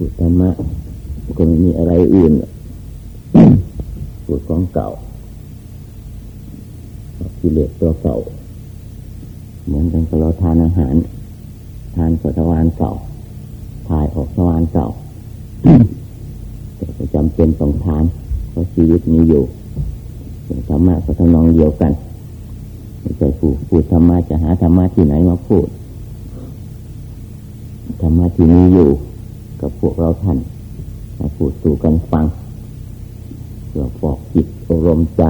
พูดธรรมะก็ไม่มีอะไรอื่นพูดของเก่ากิเลสตัวเก่า เหมือนกันเราทานอาหาร ทานสัตวานเก่าถ่ายออกสวานเก่าแต่ก็จำเป็นต้องทานเพราะชีวิตมีอยู่ธรรมะก็ทำนองเดียวกันไม่ใช่พูดพูดธรรมะจะหาธรรมะที่ไหนมาพูดธรรมะที่มีอยู่ กับพวกเราท่านมาพูดสู่กันฟังเพื่อปอกจิตอบรมใจ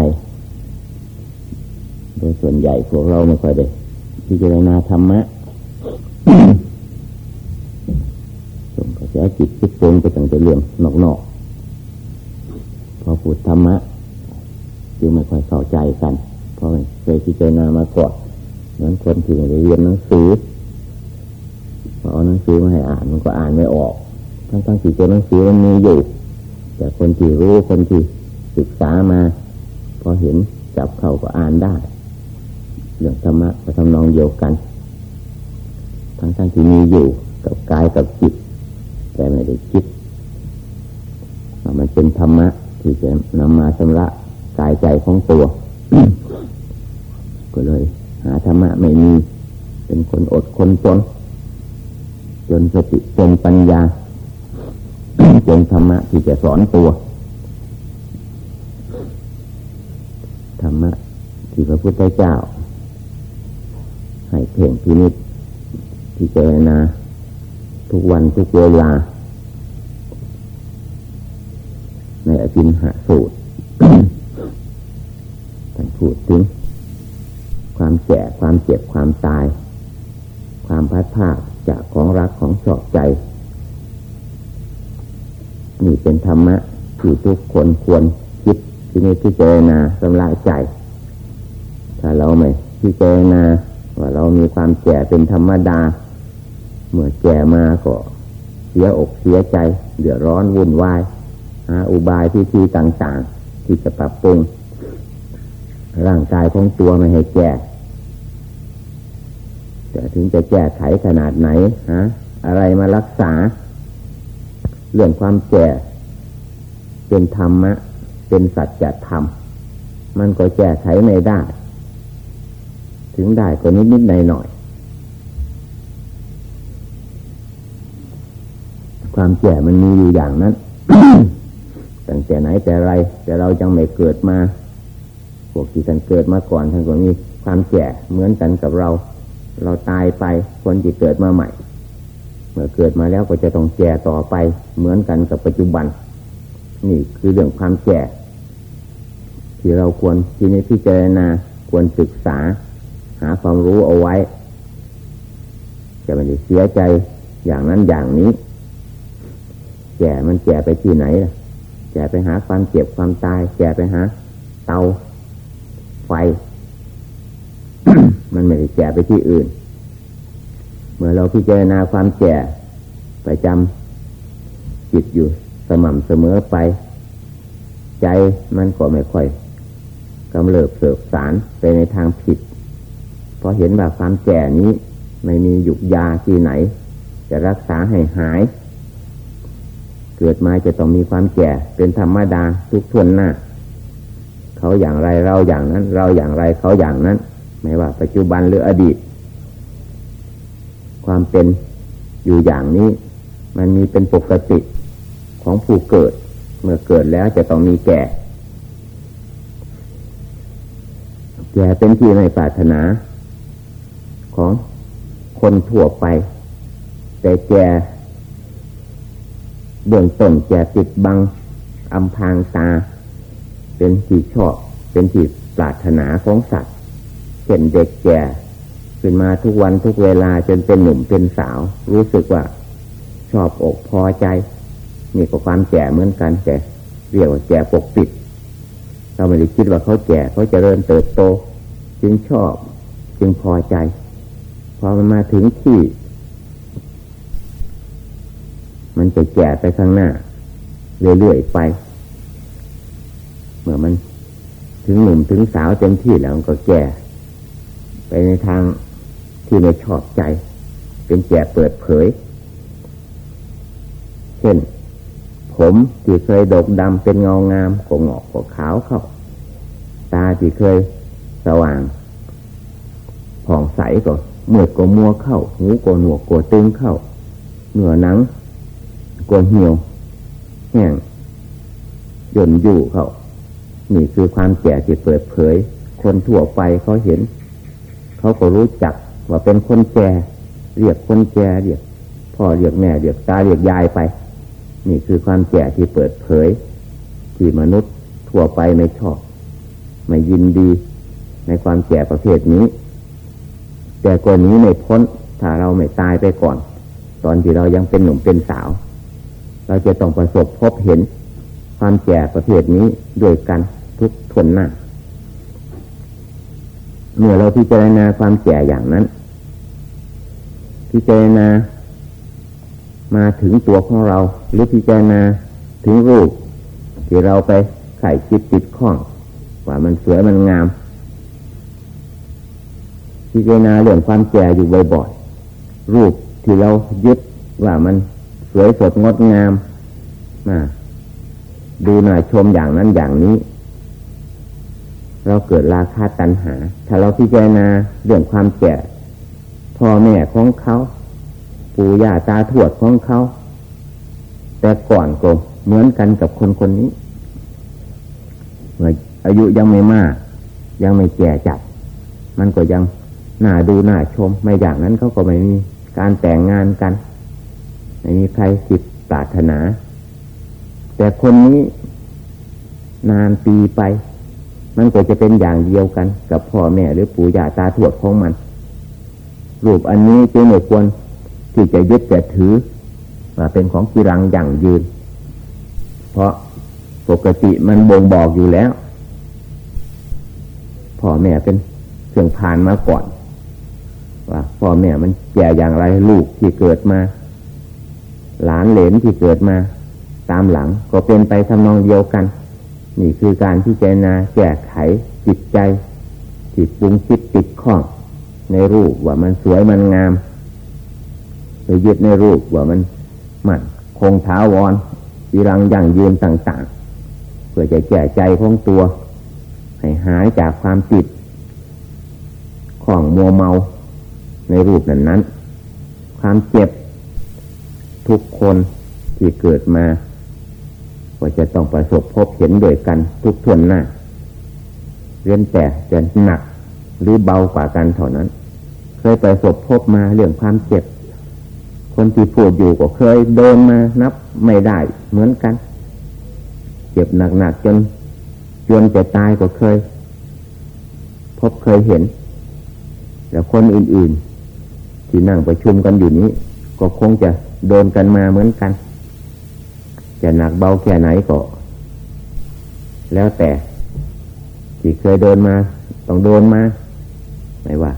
โดยส่วนใหญ่พวกเราไม่ค่อยได้พิจารณาธรรมะส่งกระแสจิตคิดปรุงไปตั้งแต่เรื่องนอกๆพอพูดธรรมะจึงไม่ค่อยเข้าใจกัน เพราะไม่เคยพิจารณามาก่อนเหมือนคนที่เรียนหนังสือพอเอาหนังสือมาให้อ่านมันก็อ่านไม่ออก ทั้งทั้งที่ตัวหนังสือมันมีอยู่ แต่คนที่รู้คนที่ศึกษามา พอเห็นจับเข้าก็อ่านได้เรื่องธรรมะก็ทำนองเดียวกัน ทั้งทั้งที่มีอยู่กับกายกับจิต แต่ไม่ได้คิดมันเป็นธรรมะที่จะนำมาชำระกายใจของตัว ก็เลย หาธรรมะไม่มี เป็นคนอดคนจนจนสติจนปัญญา จนธรรมะที่จะสอนตัวธรรมะที่พระพุทธเจ้า ให้เพ่งพินิจพิจารณาทุกวันทุกเวลา ในอภินหาสูตรท่านพูดถึง ความแก่ความเจ็บความตาย ความพัดภาคจากของรักของชอบใจ นี่เป็นธรรมะที่ทุกคนควรคิดที่นี้พิจารณาสำลักใจ ถ้าเราไม่พิจารณาว่าเรามีความแก่เป็นธรรมดา เมื่อแก่มาก็เสียอกเสียใจ เดือดร้อนวุ่นวายหาอุบายที่ที่ต่างๆ ที่จะปรับปรุงร่างกายของตัวไม่ให้แก่แต่ถึงจะแก้ไขขนาดไหนฮะอะไรมารักษา เรื่องความแก่ เป็นธรรมะ เป็นสัจธรรม มันก็แก้ไขไม่ได้ ถึงได้ก็นิดนิดหน่อยหน่อย ความแก่มันมีอยู่อย่างนั้นตั้งแต่ไหนแต่ไร แต่เราจังไม่เกิดมา พวกที่ท่านเกิดมาก่อนท่านก็มีความแก่เหมือนกันกับเรา เราตายไปคนที่เกิดมาใหม่ มื่อเกิดมาแล้วก็จะต้องแก่ต่อไปเหมือนกันกับปัจจุบัน นี่คือเรื่องความแก่ที่เราควรที่ในี้พิจารณาควรศึกษา หาความรู้เอาไว้ จะไม่ได้เสียใจอย่างนั้นอย่างนี้แก่มันแก่ไปที่ไหนล่ะแก่ไปหาความเจ็บความตาย แก่ไปหาเตาไฟ มันไม่ได้แก่ไปที่อื่น เมื่อเราพิจารณาความแก่ไปจำจิตอยู่สม่ำเสมอไป ใจมันก็ไม่ค่อยกำเริบเสบสารไปในทางผิด เพราะเห็นว่าความแก่นี้ไม่มีหยุกยาที่ไหน จะรักษาให้หาย เกิดมาจะต้องมีความแก่เป็นธรรมดาทุกทวนหน้า เขาอย่างไรเราอย่างนั้น เราอย่างไรเขาอย่างนั้น ไม่ว่าปัจจุบันหรืออดีต ความเป็นอยู่อย่างนี้ มันมีเป็นปกติของผู้เกิด เมื่อเกิดแล้วจะต้องมีแก่ แก่เป็นที่ในปรารถนา ของคนทั่วไป แต่แก่เบื้องต้นแก่ปิดบังอำพางตา เป็นที่ชอบ เป็นที่ปรารถนาของสัตว์เช่นเด็กแก่ ขึ้นมาทุกวันทุกเวลาจนเป็นหนุ่มเป็นสาว รู้สึกว่า ชอบอกพอใจ นี่ก็ความแก่เหมือนกันแต่เรียกว่าแก่ปกปิด เราไม่ได้คิดว่าเขาแก่เขาจะเริ่มเติบโต จึงชอบจึงพอใจพอมันมาถึงที่ มันจะแก่ไปข้างหน้าเรื่อยๆไป เมื่อมันถึงหนุ่มถึงสาวเต็มที่แล้วก็แก่ ไปในทาง ที่ไม่ชอบใจ เป็นแก่เปิดเผย เช่น ผมที่เคยดกดำเป็นเงางามก็งอกก็ขาวเข้า ตาที่เคยสว่างผ่องใสก็เมื่อก็มัวเข้า หูก็หนวกก็ตึงเข้าเหนือหนังก็เหี่ยวแห้งย่นยู่เขานี่คือความแก่ที่เปิดเผย คนทั่วไปเขาเห็น เขาก็รู้จัก ว่าเป็นคนแก่เรียกคนแก่เรียกพ่อเรียกแม่เรียกตาเรียกยายไป นี่คือความแก่ที่เปิดเผย ที่มนุษย์ทั่วไปไม่ชอบ ไม่ยินดีในความแก่ประเภทนี้ แต่กว่านี้ไม่พ้นถ้าเราไม่ตายไปก่อน ตอนที่เรายังเป็นหนุ่มเป็นสาว เราจะต้องประสบพบเห็นความแก่ประเภทนี้ด้วยกันทุกทนหน้าเมื่อเราพิจารณาความแก่อย่างนั้น พิจารณามาถึงตัวของเรา หรือพิจารณาถึงรูปที่เราไปไข่จิตติดข้อง ว่ามันสวยมันงาม พิจารณาเรื่องความแก่อยู่บ่อยๆรูปที่เรายึดว่ามันสวยสดงดงามมาดูหน่อยชมอย่างนั้นอย่างนี้ เราเกิดราคาตัณหา ถ้าเราพิจารณาเรื่องความแก่ พ่อแม่ของเขาปู่ย่าตาทวดของเขา แต่ก่อนก็เหมือนกันกับคนคนนี้เมื่ออายุยังไม่มาก ยังไม่แก่จัด มันก็ยังน่าดูน่าชม ไม่อย่างนั้นเขาก็ไม่มีการแต่งงานกันไม่มีใครจิตปรารถนา แต่คนนี้นานปีไป มันก็จะเป็นอย่างเดียวกัน กับพ่อแม่หรือปู่ย่าตาทวดของมัน รูปอันนี้จึงไม่ควรที่จะยึดแต่ถือว่าเป็นของกีรังอย่างยืน เพราะปกติมันบ่งบอกอยู่แล้วพ่อแม่เป็นเครื่องผ่านมาก่อน ว่าพ่อแม่มันแก่อย่างไรลูกที่เกิดมา หลานเหลนที่เกิดมา ตามหลังก็เป็นไปทำนองเดียวกัน นี่คือการที่เจนาแก้ไขจิตใจจิตปรุงคิดติดข้อง ในรูปว่ามันสวยมันงาม ไปยึดในรูปว่ามันมันคงท้าวรยีรังยั่งยืนต่าง ๆ เพื่อจะแก้ใจของตัว ให้หายจากความติดของมัวเมาในรูปนั้นนั้นความเจ็บทุกคนที่เกิดมาว่าจะต้องประสบพบเห็นด้วยกันทุกทวนหน้าเรียนแต่จะหนักหรือเบากว่ากันเท่านั้น เคยประสบพบมาเรื่องความเจ็บ คนที่พูดอยู่ก็เคยโดนมานับไม่ได้เหมือนกัน เจ็บหนักๆจนจนจะตายก็เคย พบเคยเห็นแต่คนอื่นๆ ที่นั่งประชุมกันอยู่นี้ ก็คงจะโดนกันมาเหมือนกัน จะหนักเบาแค่ไหนก็ แล้วแต่ที่เคยโดนมา ต้องโดนมา ไม่ว่า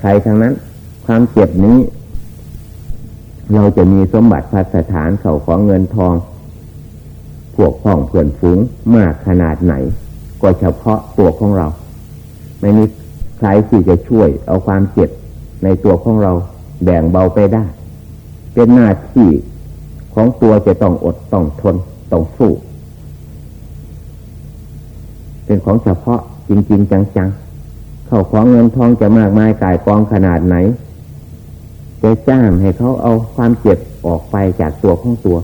ใครทั้งนั้น ความเจ็บนี้ เราจะมีสมบัติพัสถานเข่าของเงินทองพวกพ้องเพื่อนฝูงมากขนาดไหน ก็เฉพาะตัวของเรา ไม่มีใครที่จะช่วยเอาความเจ็บในตัวของเราแบ่งเบาไปได้ เป็นหน้าที่ของตัวจะต้องอดต้องทนต้องสู้ เป็นของเฉพาะจริง ๆ จังๆ เข้าของเงินทองจะมากมายกายกองขนาดไหนจะจ้างให้เขาเอาความเจ็บออกไปจากตัวของตัว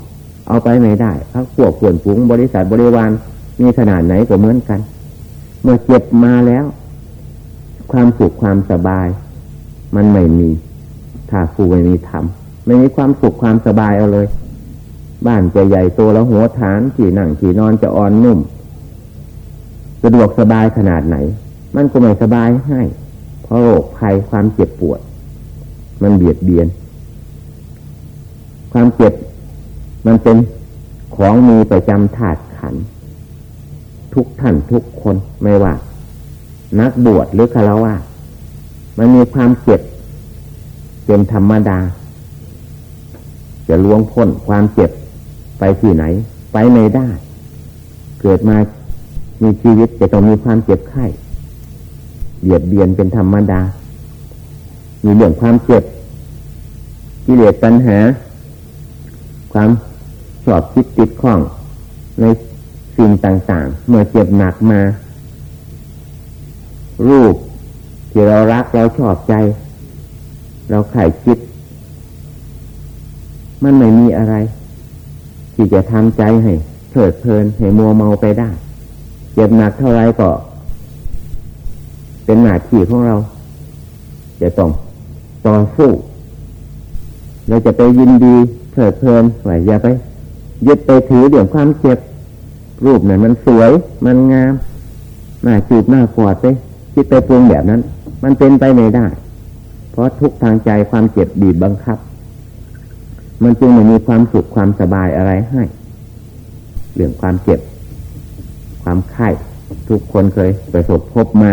เอาไปไม่ได้พักพวกขวนฝูงบริษัทบริวารมีขนาดไหนก็เหมือนกัน เมื่อเจ็บมาแล้ว ความสุขความสบาย มันไม่มีถ้าครูไม่มีทำไม่มีความสุขความสบายเอาเลย บ้านจะใหญ่โตแล้วหัวฐานที่นั่งที่นอนจะอ่อนนุ่ม สะดวกสบายขนาดไหน มันก็ไม่สบายให้ เพราะโรคภัยความเจ็บปวด มันเบียดเบียน ความเจ็บมันเป็นของมีประจำธาตุขัน ทุกท่านทุกคนไม่ว่า นักบวชหรือคารวะมันมีความเจ็บเป็นธรรมดา จะล่วงพ้นความเจ็บไปที่ไหน ไปไม่ได้ เกิดมามีชีวิตจะต้องมีความเจ็บไข้ เบียดเบียนเป็นธรรมดา มีเรื่องความเจ็บกิเลสปัญหา ความชอบคิดติดข้องในสิ่งต่างๆ เมื่อเจ็บหนักมา รูปที่เรารักเราชอบใจ เราไข่คิด มันไม่มีอะไร ที่จะทำใจให้เถิดเพลินให้มัวเมาไปได้ เจ็บหนักเท่าไรก็ เป็นหน้าที่ของเรา จะต้องต่อสู้ เราจะไปยินดีเถิดเพลินไหวอย่าไปยึดไปถือเดี๋ยวความเจ็บ รูปเนี่ยมันสวย มันงามหน้าจูบหน้ากอดไปคิดไปปรุงแบบนั้น มันเป็นไปไม่ได้ เพราะทุกทางใจความเจ็บบีบบังคับ มันจึงไม่มีความสุขความสบายอะไรให้เรื่องความเจ็บ ความไข้ทุกคนเคยประสบพบมา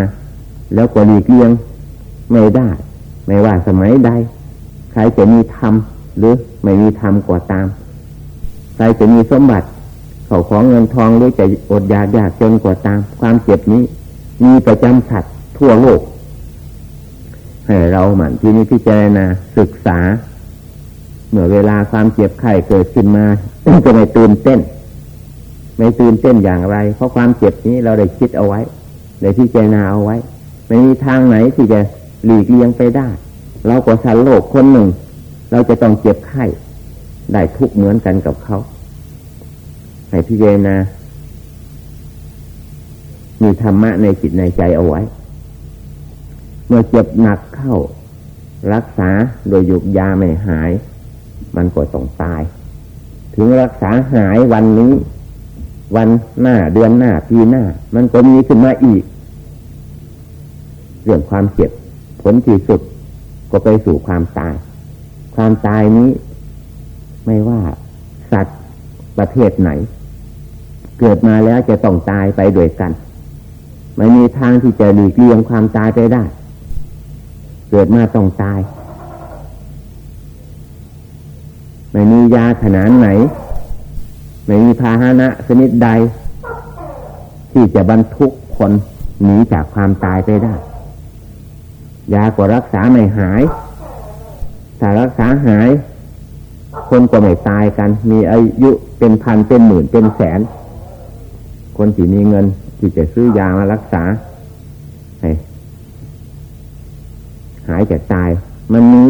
แล้วก็หลีกเลี่ยงไม่ได้ ไม่ว่าสมัยใด ใครจะมีธรรมหรือไม่มีธรรมกว่าตาม ใครจะมีสมบัติ เขาของเงินทองหรือจะอดอยากยากจนกว่าตาม ความเจ็บนี้ มีประจำขัดทั่วโลก ให้เราหมั่นที่นี้พิจารณาศึกษา เมื่อเวลาความเจ็บไข้เกิดขึ้นมาจะไม่ตื่นเต้น ไม่ตื่นเต้นอย่างไร เพราะความเจ็บนี้เราได้คิดเอาไว้ได้พิจารณาเอาไว้ ไม่มีทางไหนที่จะหลีกเลี่ยงไปได้ เราก็สันโลกคนหนึ่ง เราจะต้องเจ็บไข้ได้ทุกเหมือนกันกับเขาให้พิจารณามีธรรมะในจิตในใจเอาไว้ เมื่อเจ็บหนักเข้า รักษาโดยหยุกยาไม่หาย มันก็ต้องตาย ถึงรักษาหายวันนี้ วันหน้าเดือนหน้าปีหน้า มันก็มีขึ้นมาอีก เรื่องความเจ็บผลที่สุดก็ไปสู่ความตาย ความตายนี้ ไม่ว่าสัตว์ประเภทไหน เกิดมาแล้วจะต้องตายไปด้วยกัน ไม่มีทางที่จะหลีกเลี่ยงความตายไปได้ เกิดมาต้องตาย ไม่มียาขนาดไหน ไม่มีพาหนะชนิดใด ที่จะบรรทุกคนหนีจากความตายไปได้ ยาก็รักษาไม่หาย ถ้ารักษาหาย คนก็ไม่ตายกัน มีอายุเป็นพันเป็นหมื่นเป็นแสน คนที่มีเงินที่จะซื้อยามารักษาหหายจากตาย มันมี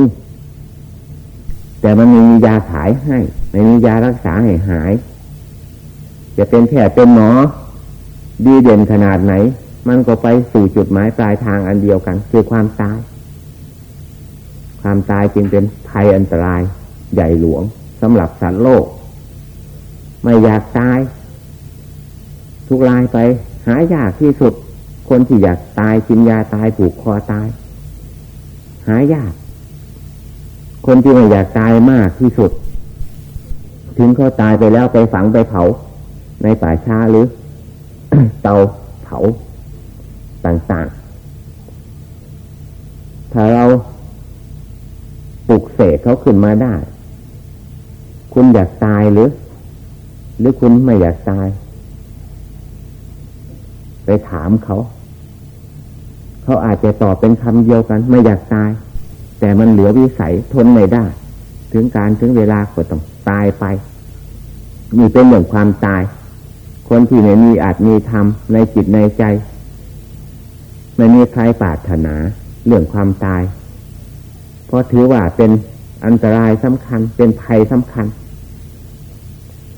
แต่มันมียาขายให้ไม่มียารักษาให้หาย จะเป็นแพทย์เป็นหมอ ดีเด่นขนาดไหน มันก็ไปสู่จุดหมายปลายทางอันเดียวกัน คือความตาย ความตายจึงเป็นภัยอันตรายใหญ่หลวงสำหรับสัตว์โลก ไม่อยากตาย ทุกลายไป หายากที่สุด คนที่อยากตายกินยาตายผูกคอตาย หายาก คนที่ไม่อยากตายมากที่สุด ถึงเขาตายไปแล้วไปฝังไปเผา ในป่าช้าหรือ เตาเผา ต่างๆ ถ้าเราปลุกเสกเขาขึ้นมาได้ คุณอยากตายหรือ หรือคุณไม่อยากตาย ไปถามเขา เขาอาจจะตอบเป็นคำเดียวกัน ไม่อยากตาย แต่มันเหลือวิสัยทนไม่ได้ ถึงการถึงเวลาก็ต้องตายไปนี่เป็นเรื่องความตาย คนที่ไม่มีอาจมีธรรมในจิตในใจ ไม่มีใครปรารถนาเรื่องความตาย เพราะถือว่าเป็นอันตรายสำคัญ เป็นภัยสำคัญ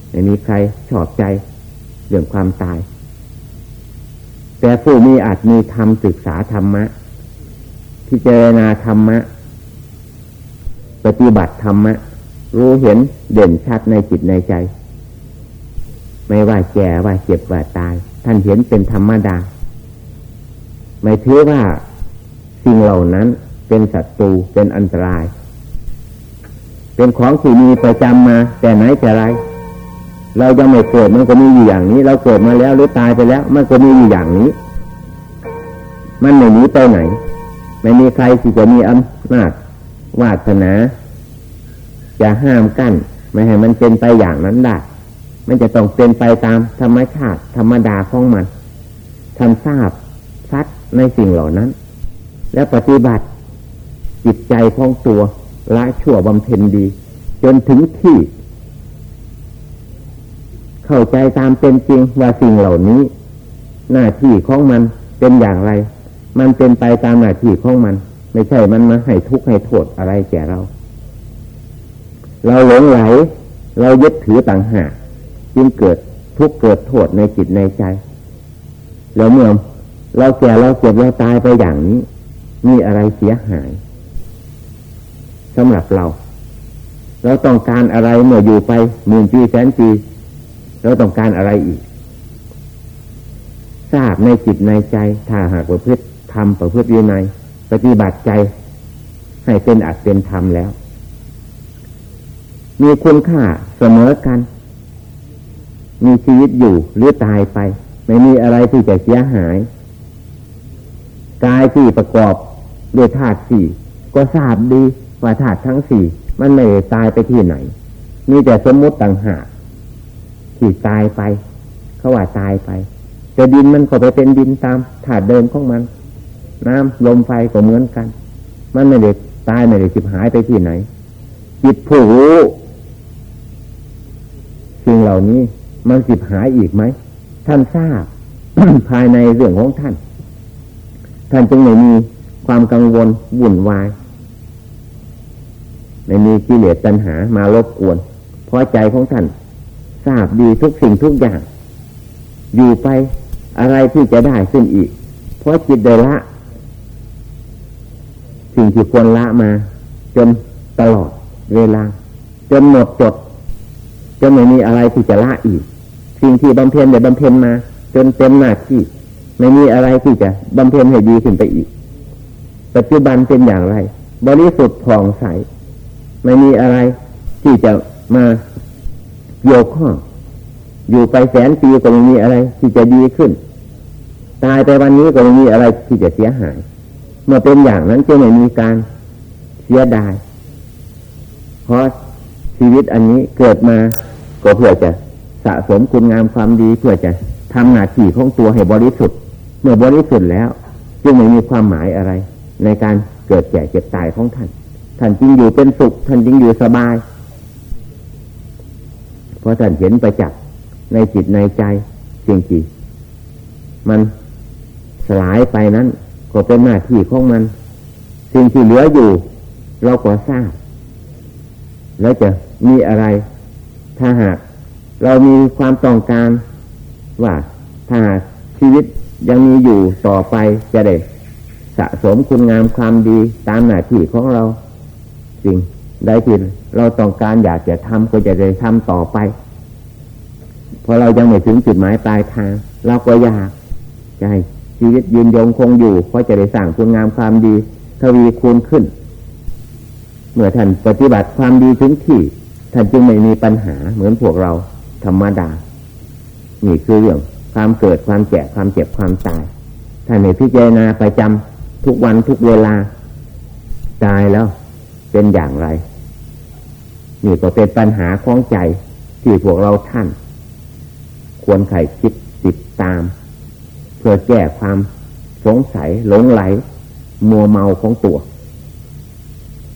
ไม่มีใครชอบใจเรื่องความตาย แต่ผู้มีอาจมีธรรมศึกษาธรรมะ พิจารณาธรรมะ ปฏิบัติธรรมะ รู้เห็นเด่นชัดในจิตในใจ ไม่ว่าแก่ว่าเจ็บว่าตาย ท่านเห็นเป็นธรรมดา ไม่ถือว่าสิ่งเหล่านั้นเป็นศัตรูเป็นอันตราย เป็นของที่มีประจำมา แต่ไหนแต่ไร เรายังไม่เกิดมันก็มีอยู่อย่างนี้ เราเกิดมาแล้วหรือตายไปแล้ว มันก็มีอยู่อย่างนี้ มันไม่หนีไปไหน ไม่มีใครที่จะมีอำนาจวาสนาจะห้ามกั้นไม่ให้มันเป็นไปอย่างนั้นได้ มันจะต้องเป็นไปตามธรรมชาติ ธรรมดาของมันทำทราบซัด ในสิ่งเหล่านั้น และปฏิบัติจิตใจของตัวละชั่วบำเพ็ญดี จนถึงที่ เข้าใจตามเป็นจริงว่าสิ่งเหล่านี้ หน้าที่ของมันเป็นอย่างไร มันเป็นไปตามหน้าที่ของมัน ไม่ใช่มันมาให้ทุกข์ให้โทษอะไรแก่เรา เราหลงไหล เรายึดถือต่างหากจึงเกิดทุกข์เกิดโทษในจิตในใจ แล้วเมื่อ เราแก่เราเจ็บเราตายไปอย่างนี้ มีอะไรเสียหายสำหรับเรา เราต้องการอะไรเมื่ออยู่ไปหมื่นปีแสนปีเราต้องการอะไรอีก ทราบในจิตในใจ ถ้าหากประพฤติทำประพฤติวินัยปฏิบัติใจ ให้เป็นอัตเป็นธรรมแล้ว มีคุณค่าเสมอกัน มีชีวิตอยู่หรือตายไป ไม่มีอะไรที่จะเสียหาย กายที่ประกอบด้วยธาตุสี่ก็ทราบดีว่าธาตุทั้งสี่มันไม่ได้ตายไปที่ไหนมีแต่สมมุติต่างหากที่ตายไป เขาว่าตายไปแต่ดินมันก็ไปเป็นดินตามถาดเดิมของมัน น้ำลมไฟก็เหมือนกัน มันไม่ได้ตายไม่ได้สิบหายไปที่ไหน จิตผู้รู้สิ่งเหล่านี้มันสิบหายอีกไหมท่านทราบภายในเรื่องของท่าน ท่านจึงไม่มีความกังวลวุ่นวายไม่มีกิเลสตัณหามารบกวน เพราะใจของท่านทราบดีทุกสิ่งทุกอย่าง อยู่ไปอะไรที่จะได้ขึ้นอีก เพราะจิตได้ละ สิ่งที่ควรละมา จนตลอดเวลา จนหมดจดจนไม่มีอะไรที่จะละอีก สิ่งที่บำเพ็ญได้บำเพ็ญมา จนเต็มหน้าที่ ไม่มีอะไรที่จะบำเพ็ญให้ดีขึ้นไปอีก ปัจจุบันเป็นอย่างไร บริสุทธิ์ผ่องใส ไม่มีอะไรที่จะมาเกี่ยวข้องอยู่ไปแสนปีก็ไม่มีอะไรที่จะดีขึ้น ตายไปวันนี้ก็ไม่มีอะไรที่จะเสียหาย เมื่อเป็นอย่างนั้นจะไม่มีการเสียดาย เพราะชีวิตอันนี้เกิดมาก็เพื่อจะสะสมคุณงามความดีเพื่อจะทำหน้าที่ของตัวให้บริสุทธิ์ มื่อบริสุทธิ์แล้ว จึงไม่มีความหมายอะไร ในการเกิดแก่เจ็บตายของท่าน ท่านจึงอยู่เป็นสุข ท่านจึงอยู่สบาย เพราะท่านเห็นไปจักษ์ในจิตในใจจริงๆมันสลายไปนั้น ก็เป็นหน้าที่ของมัน สิ่งที่เหลืออยู่ เราก็ทราบแล้วจะมีอะไร ถ้าหาก เรามีความต้องการว่าถ้าหากชีวิต ยังมีอยู่ต่อไปจะได้สะสมคุณงามความดีตามหน้าที่ของเราสิ่งได้ที่เราต้องการอยากจะทำก็จะได้ทำต่อไปพอเรายังไม่ถึงจุดหมายปลายทางเราก็อยากจะให้ชีวิตยืนยงคงอยู่เพราะจะได้สร้างคุณงามความดีทวีคูณขึ้น เมื่อท่านปฏิบัติความดีถึงที่ ท่านจึงไม่มีปัญหาเหมือนพวกเราธรรมดา นี่คือเรื่อง ความเกิดความแก่ความเจ็บความตายท่านในพิจารณาประจำทุกวันทุกเวลา ตายแล้ว เป็นอย่างไร นี่ก็เป็นปัญหาของใจที่พวกเราท่าน ควรไขคิดติดตาม เพื่อแก้ความสงสัยหลงไหล มัวเมาของตัว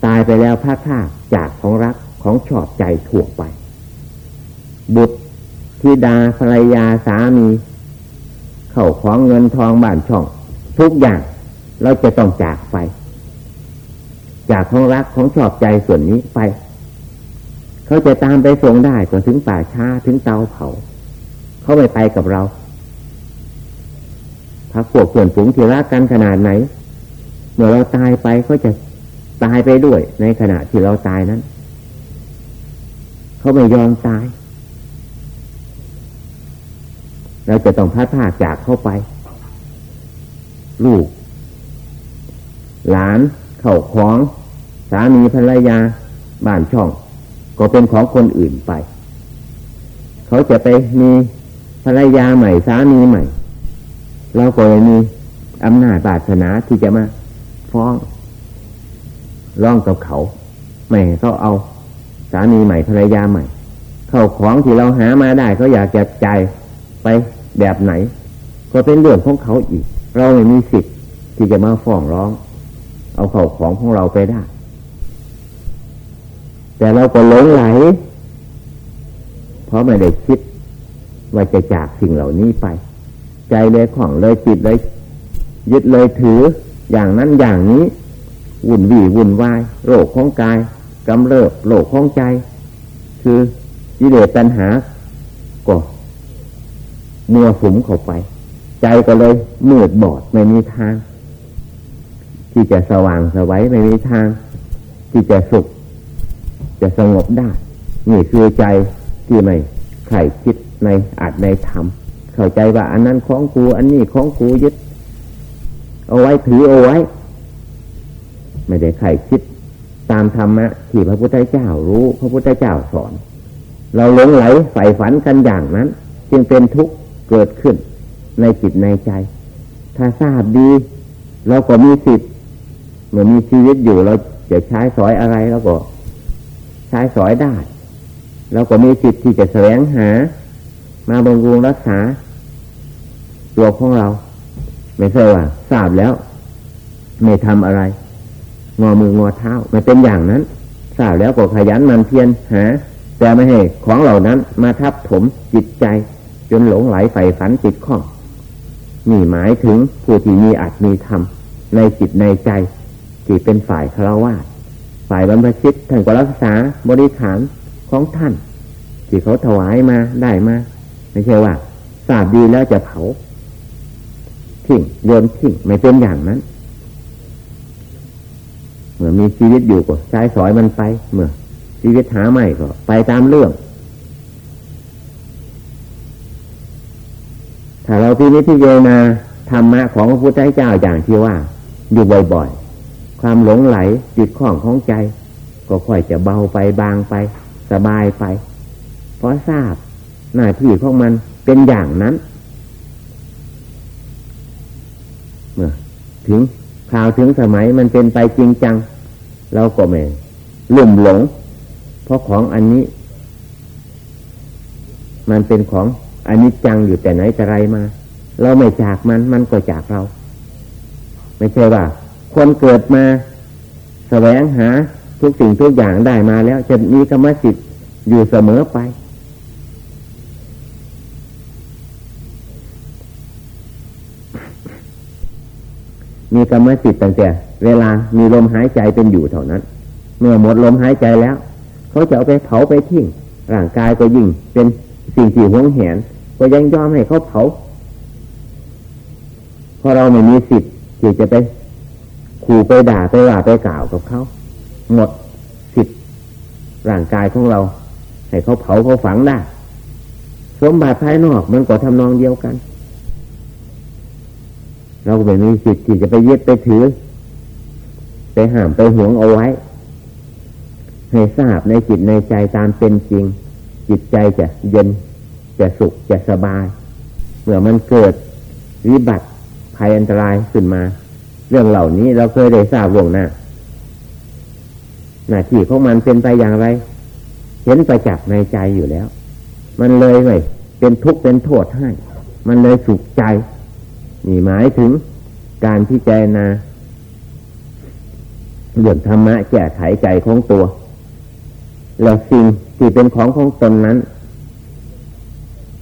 ตายไปแล้วพระท่าจากของรักของชอบใจถ่วงไป บุตรธิดาภรรยาสามี เข้าของเงินทองบ้านช่อง ทุกอย่างเราจะต้องจากไป จากของรักของชอบใจส่วนนี้ไป เขาจะตามไปส่งได้ก็ถึงป่าช้าถึงเตาเผา เขาไม่ไปกับเราพักพวกเพื่อนฝูงที่รักกันขนาดไหน เมื่อเราตายไปเขาจะตายไปด้วยในขณะที่เราตายนั้น เขาไม่ยอมตาย เราจะต้องพัดผ้าจากเข้าไป ลูก หลานเข่าของ สามีภรรยา บ้านช่อง ก็เป็นของคนอื่นไป เขาจะไปมีภรรยาใหม่สามีใหม่ เราก็เลยมีอำนาจบาสนาที่จะมา ฟ้องร้องกับเขาไม่เขาเอาสามีใหม่ภรรยาใหม่ เข้าของที่เราหามาได้เขาอยากจะใจไป แบบไหน ก็เป็นเรื่องของเขาอีก เราไม่มีสิทธิ์ที่จะมาฟ้องร้อง เอาเข้าของของเราไปได้ แต่เราก็หลงไหล เพราะไม่ได้คิด ว่าจะจากสิ่งเหล่านี้ไป ใจเลยของเลยจิตเลย ยึดเลยถืออย่างนั้นอย่างนี้วุ่นวี่วุ่นวายโรคของกายกำเริบโรคของใจ คือกิเลตัณหาก็ มัวสุมเข้าไป ใจก็เลยมืดบอดไม่มีทาง ที่จะสว่างสวัยไม่มีทาง ที่จะสุข จะสงบได้นี่คือใจที่ไม่ใครคิดในอาจในธรรมเข้าใจว่าอันนั้นของกูอันนี้ของกูยึด เอาไว้ถือเอาไว้ ไม่ได้ใครคิดตามธรรมะที่พระพุทธเจ้ารู้ พระพุทธเจ้าสอน เราหลงไหลใฝ่ฝันกันอย่างนั้น จึงเป็นทุกข์ เกิดขึ้นในจิตในใจ ถ้าทราบดีเราก็มีสิทธิ์เมื่อมีชีวิตอยู่เราจะใช้สอยอะไรเราก็ ใช้สอยได้เราก็มีสิทธิ์ที่จะแสวงหา มาบำรุงรักษา ตัวของเรา ไม่ใช่ว่าทราบแล้ว ไม่ทำอะไร งอมืองอเท้าไม่เป็นอย่างนั้นทราบแล้วก็ขยันมันเพียรหาแต่ไม่ให้ของเหล่านั้นมาทับถมจิตใจ จนหลงไหลใฝ่ฝันจิตข้องนี่หมายถึงผู้ที่มีอัตมีธรรมในจิตในใจที่เป็นฝ่ายคารวะฝ่ายบรรพชิตท่านก็รักษาบริขารของท่าน ที่เขาถวายมาได้มาไม่ใช่ว่าทราบดีแล้วจะเผาทิ้งโยนทิ้งไม่เป็นอย่างนั้นเมื่อมีชีวิตอยู่ก็ใช้สอยมันไป เมื่อชีวิตหาใหม่ก็ไปตามเรื่อง ถ้าเราพินิจพิจารณาธรรมะของพระพุทธเจ้าอย่างที่ว่า อยู่บ่อยๆ ความหลงไหลจิตข้องของใจ ก็ค่อยจะเบาไปบางไป สบายไป เพราะทราบหน้าที่ของมันเป็นอย่างนั้น เมื่อถึงข่าวถึงสมัยมันเป็นไปจริงจัง เราก็ไม่ลุ่มหลง เพราะของอันนี้ มันเป็นของ อันนี้จังอยู่แต่ไหนแต่ไรมา เราไม่จากมันมันก็จากเรา ไม่ใช่ว่า คนเกิดมาแสวงหาทุกสิ่งทุกอย่างได้มาแล้ว จะมีกรรมสิทธิ์อยู่เสมอไป มีกรรมสิทธิ์ตั้งแต่เวลามีลมหายใจเป็นอยู่เท่านั้น เมื่อหมดลมหายใจแล้ว เขาจะเอาไปเผาไปทิ้งร่างกายก็ยิ่งเป็นสิ่งที่หวงแหน ก็ยังยอมให้เขาเผาเพราะเราไม่มีสิทธิ์ที่จะไปขู่ไปด่าไปว่าไปกล่าวกับเขาหมดสิทธิ์ร่างกายของเรา ให้เขาเผาเขาฝังได้สมบัติภายนอกมันก็ทำนองเดียวกัน เราไม่มีสิทธิ์ที่จะไปยึดไปถือ ไปห้ามไปหวงเอาไว้ ให้ทราบในจิตในใจตามเป็นจริง จิตใจจะเย็น จะสุขจะสบาย เมื่อมันเกิดวิบัติภัยอันตรายขึ้นมา เรื่องเหล่านี้เราเคยได้ทราบล่วงหน้าหน้าที่ของมันเป็นไปอย่างไร เห็นไปจับในใจอยู่แล้ว มันเลยไม่เป็นทุกข์เป็นโทษให้ มันเลยสุขใจ นี่หมายถึงการพิจารณาเรื่องธรรมะแก้ไขใจของตัว แล้วสิ่งที่เป็นของของตนนั้น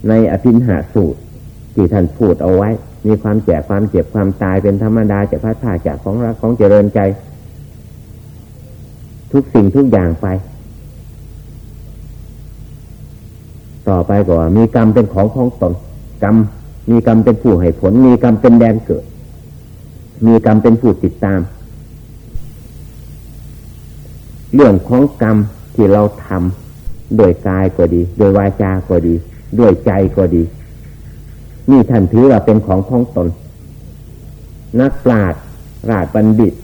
ในอภินหาสูตร ที่ท่านพูดเอาไว้ มีความแก่ความเจ็บความตายเป็นธรรมดาจะพัดผ่าจากของรักของเจริญใจ ทุกสิ่งทุกอย่างไป ต่อไปก็มีกรรมเป็นของของตนกรรมมีกรรมเป็นผู้ให้ผล มีกรรมเป็นแดนเกิด มีกรรมเป็นผู้ติดตาม เรื่องของกรรมที่เราทำโดยกายก็ดี โดยวาจาก็ดี ด้วยใจก็ดี นี่ท่านถือว่าเป็นของของตน นักปราชญ์ราชบัณฑิต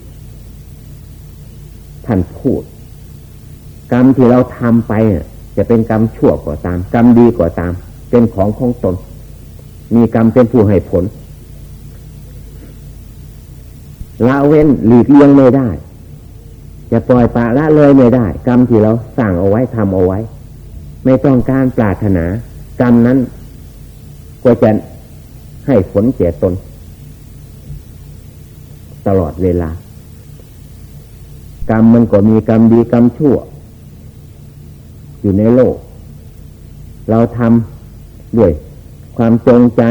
ท่านพูด กรรมที่เราทำไปจะเป็นกรรมชั่วกว่าตาม กรรมดีกว่าตาม เป็นของของตน มีกรรมเป็นผู้ให้ผลละเว้นหลีกเลี่ยงไม่ได้ จะปล่อยปละละเลยไม่ได้ กรรมที่เราสั่งเอาไว้ทำเอาไว้ ไม่ต้องการปรารถนา กรรมนั้นก็จะให้ผลแก่ตน ตลอดเวลา กรรมมันก็มีกรรมดีกรรมชั่ว อยู่ในโลก เราทำด้วยความจงใจ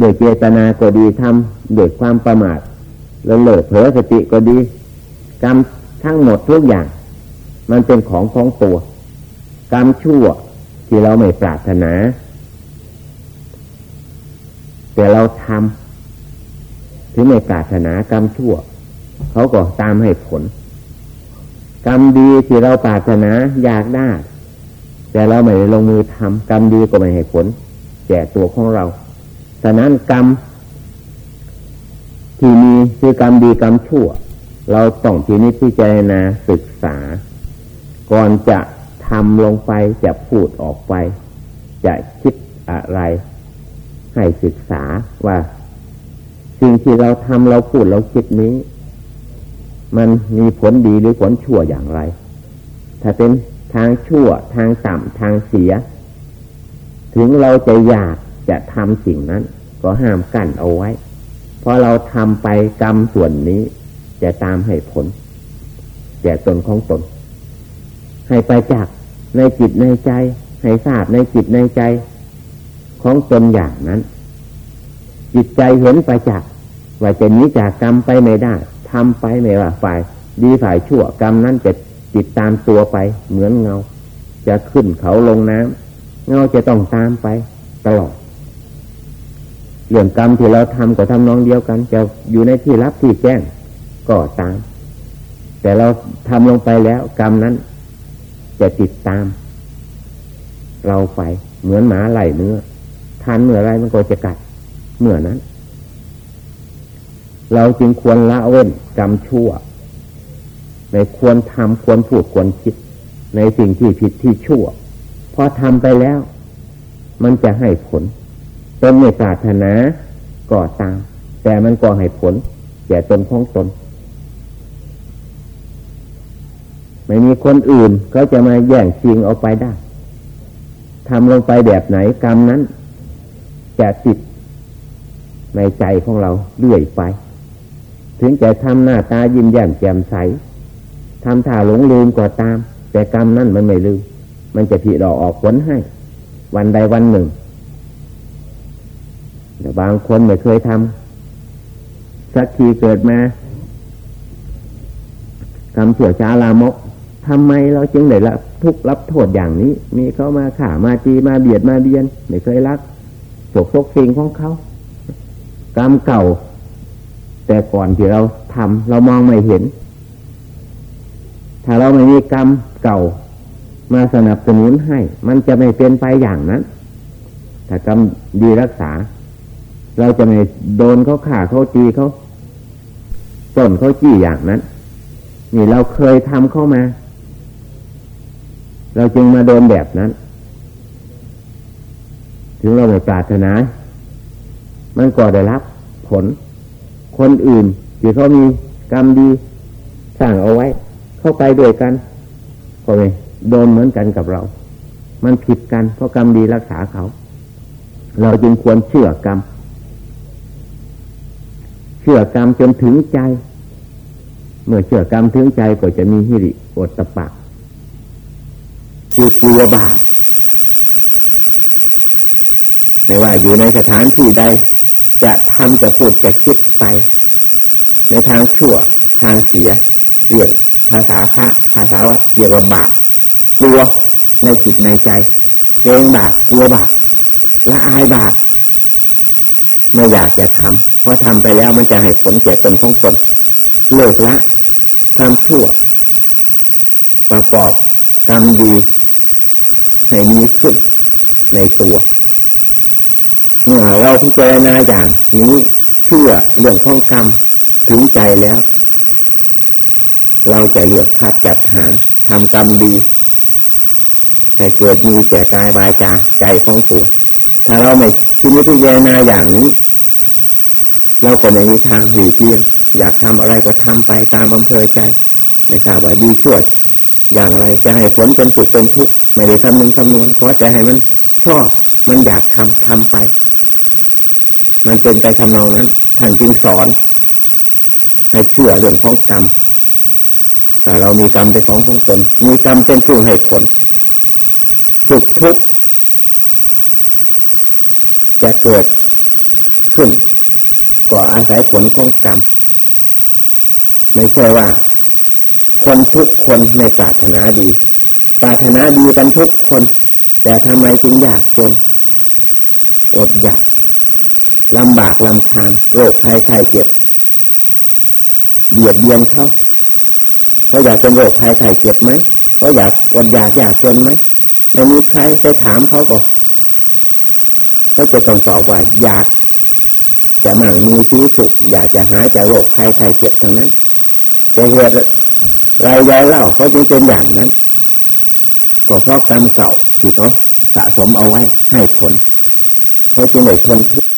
ด้วยเจตนาก็ดีทำด้วยความประมาทแล้วเลิศเผลอสติก็ดี กรรมทั้งหมดทุกอย่าง มันเป็นของของตัว กรรมชั่ว ที่เราไม่ปรารถนา แต่เราทำถึงไม่ปรารถนากรรมชั่ว เขาก็ตามให้ผล กรรมดีที่เราปรารถนาอยากได้ แต่เราไม่ได้ลงมือทำกรรมดีก็ไม่ให้ผลแก่ตัวของเราฉะนั้นกรรมที่มีคือกรรมดีกรรมชั่ว เราต้องทีนี้พิจารณาศึกษา ก่อนจะ ทำลงไปจะพูดออกไป จะคิดอะไร ให้ศึกษาว่า สิ่งที่เราทำเราพูดเราคิดนี้ มันมีผลดีหรือผลชั่วอย่างไร ถ้าเป็นทางชั่วทางต่ำทางเสีย ถึงเราจะอยากจะทำสิ่งนั้น ก็ห้ามกั้นเอาไว้พอเราทำไปกรรมส่วนนี้ จะตามให้ผลแก่ตนของตนให้ไปจาก ในจิตในใจ ให้ทราบในจิตในใจ ของตนอย่างนั้น จิตใจเห็นไปจากว่าจะนี้จากกรรมไปไม่ได้ทำไปไม่ว่าฝ่าย ดีฝ่ายชั่วกรรมนั้นจะติดตามตัวไป เหมือนเงา จะขึ้นเขาลงน้ำเงาจะต้องตามไปตลอดเรื่องกรรมที่เราทำก็ทำนองเดียวกัน จะอยู่ในที่รับที่แจ้งก็ตาม แต่เราทำลงไปแล้ว กรรมนั้น จะติดตาม เราไปเหมือนหมาไหลเนื้อทานเมื่อไรมันก็จะกัดเมื่อนั้น เราจึงควรละเว้นกรรมชั่ว ในควรทำควรพูดควรคิด ในสิ่งที่ผิดที่ชั่วพอทำไปแล้ว มันจะให้ผลตนไม่ปรารถนาก็ตาม แต่มันก็ให้ผลแก่ตนของตน ไม่มีคนอื่นเขาจะมาแย่งชิงเอาไปได้ทำลงไปแบบไหนกรรมนั้น จะติดในใจของเราเรื่อยไป ถึงจะทำหน้าตายิ้มแย้มแจ่มใสทำท่าหลงลืมก็ตาม แต่กรรมนั้นมันไม่ลืม มันจะผิดอกออกผลให้ วันใดวันหนึ่งแต่บางคนไม่เคยทำสักทีเกิดมาทำเสือชาลามก ทำไมเราจึงได้รับทุกรับโทษอย่างนี้ มีเขามาข่ามาจีมาเบียดมาเบียนไม่เคยรักโศกโศกสิ่งของเขากรรมเก่า แต่ก่อนที่เราทำเรามองไม่เห็น ถ้าเราไม่มีกรรมเก่า มาสนับสนุนให้ มันจะไม่เป็นไปอย่างนั้น ถ้ากรรมดีรักษา เราจะไม่โดนเขาข่าเขาตีเขาต้นเขาจี้อย่างนั้น นี่เราเคยทำเข้ามา เราจึงมาโดนแบบนั้น ถึงเราไม่ปรารถนา มันก็ได้รับ ผล คนอื่นที่เขามีกรรมดีสั่งเอาไว้ เข้าไปด้วยกันก็ไม่โดนเหมือนกันกับเรา มันผิดกันเพราะกรรมดีรักษาเขา เราจึงควรเชื่อกรรม เชื่อกรรมจนถึงใจ เมื่อเชื่อกรรมถึงใจก็จะมีฮิริโอตปะ คือกลัวบาปไม่ว่าอยู่ในสถานที่ใด จะทำจะพูดจะคิดไป ในทางชั่วทางเสียเรื่องภาษาพระภาษาวัดเรียกว่าบาปกลัวในจิตในใจเกรงบาปกลัวบาปละอายบาปไม่อยากจะทำเพอทำไปแล้วมันจะให้ผลแก่ตนของตนเลิกละความชั่วประกอบกรรมดี ให้มีขึ้นในตัวเมื่อเราพิจารณาอย่างนี้เชื่อเรื่องของกรรมถึงใจแล้ว เราจะเลือกคัดจัดหาทำกรรมดีให้เกิดมีแก่กายวายจาใจของตัว ถ้าเราไม่คิดพิจารณาอย่างนี้ เราก็ไม่มีทางหลีกเลี่ยงอยากทำอะไรก็ทำไปตามอำเภอใจในข่าวว่าดีช่วยอย่างไรจะให้ผลเป็นสุขเป็นทุกข์ ไม่ได้คำนึงคำนวณขอแต่ให้มันชอบมันอยากทำทำไป มันเป็นไปทำนองนั้นท่านจึงสอน ให้เชื่อเรื่องของกรรมแต่เรามีกรรมเป็นของของตนมีกรรมเป็นผู้ให้ผลสุขทุกข์จะเกิดขึ้นก็อาศัยผลของกรรมไม่ใช่ว่า คนทุกคนไม่ปรารถนาดี ปรารถนาดีกันทุกคน แต่ทำไมจึงอยากจน อดอยากลำบากลำคาญโรคภัยไข้เจ็บ เบียดเบียนเขาเขาอยากเป็นโรคภัยไข้เจ็บไหมเขาอยากอดอยากอยากจนไหมไม่มีใครไปถามเขาก็เขาจะต้องตอบว่า อยากจะมั่งมีชีวิตสุขอยากจะหายจากโรคภัยไข้เจ็บทั้งนั้นแต่เหตุไรยายเล่าเขาจึงเป็นอย่างนั้น ก็เพราะกรรมเก่าที่เขาสะสมเอาไว้ให้ผลเขาจึงได้ทนทุกข์